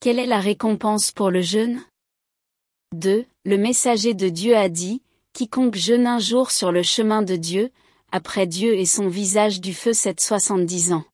Quelle est la récompense pour le jeûne? 2. Le messager de Dieu a dit, Quiconque jeûne un jour sur le chemin de Dieu, après Dieu et son visage du feu 770 ans.